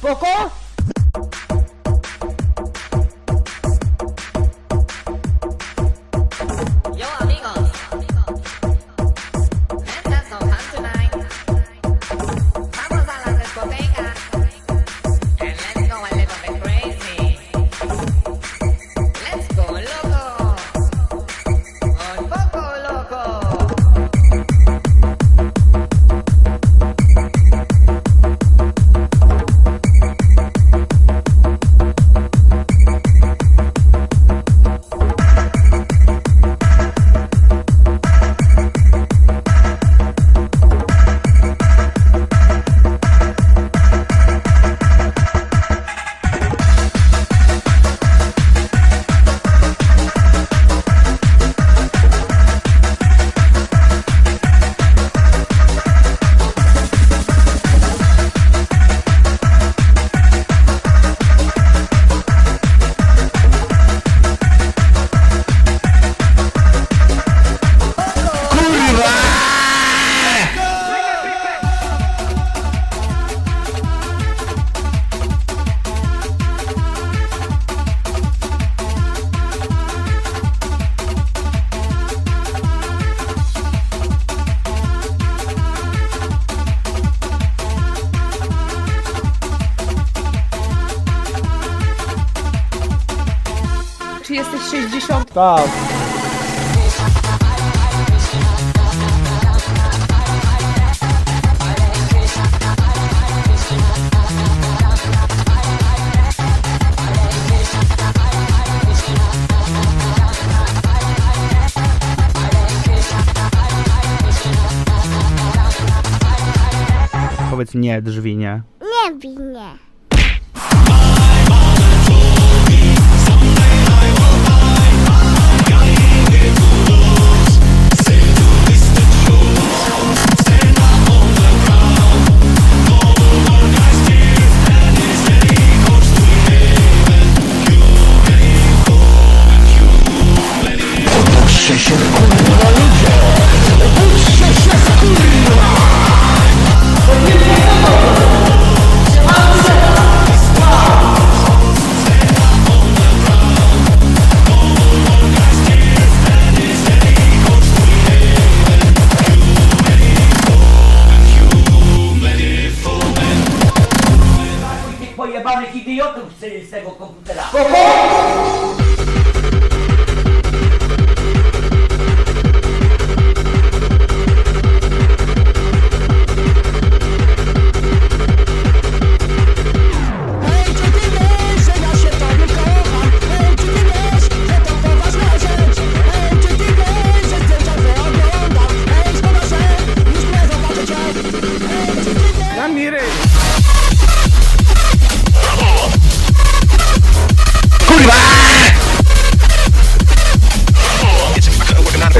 Tocou? Czy jesteś 60? Tak. Powiedz nie, drzwi nie. Nie bij mnie.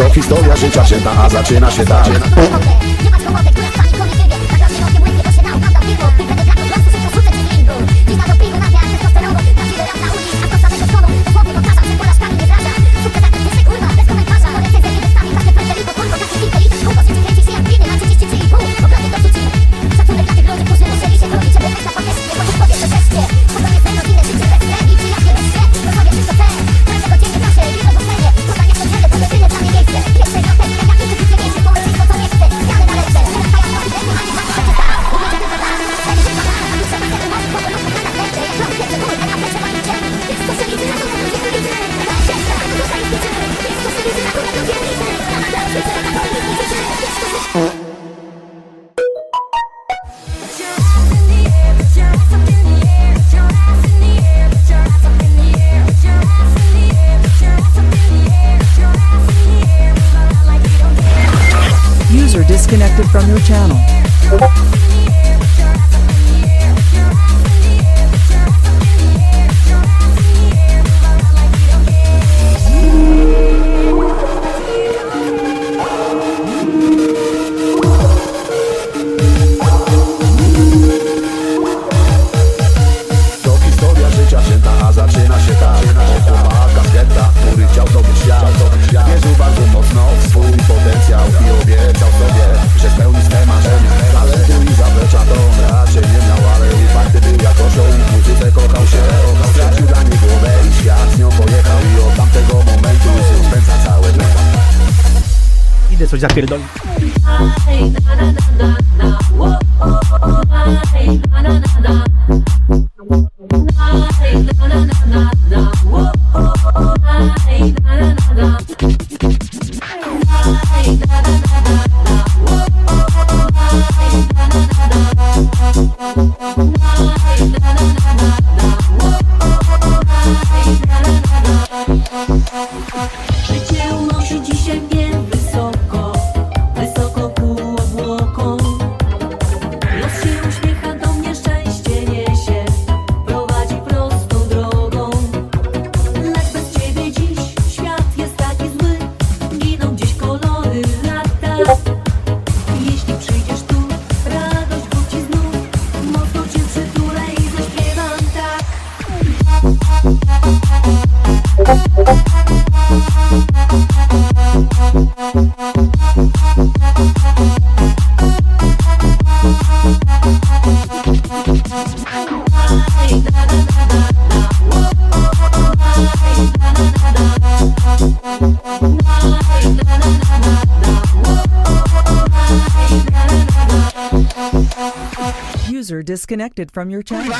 To historia życia się ta, a zaczyna się tak. disconnected from your channel. coś zapierdoli. Życie user disconnected from your channel.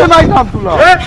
Hadi meydan tula.